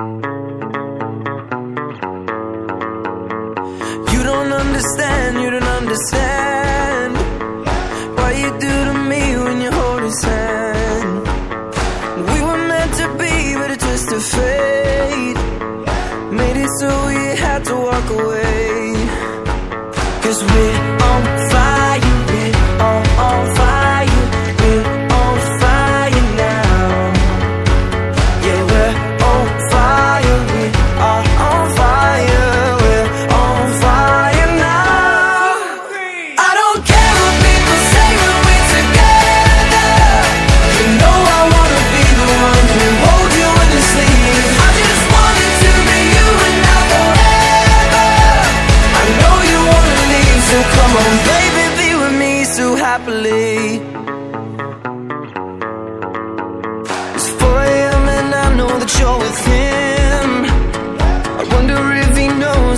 You don't understand, you don't understand what you do to me when you hold his hand. We were meant to be, but a twist of fate made it so we had to walk away. Cause we on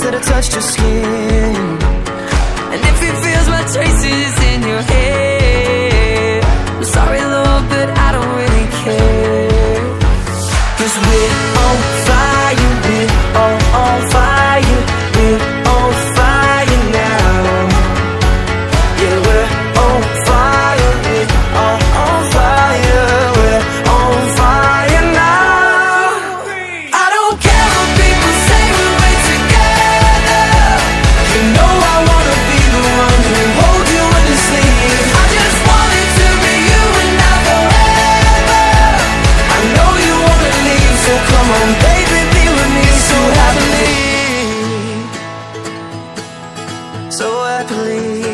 that have touched your skin. And if it feels my traces in your head. so happily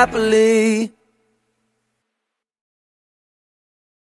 happily.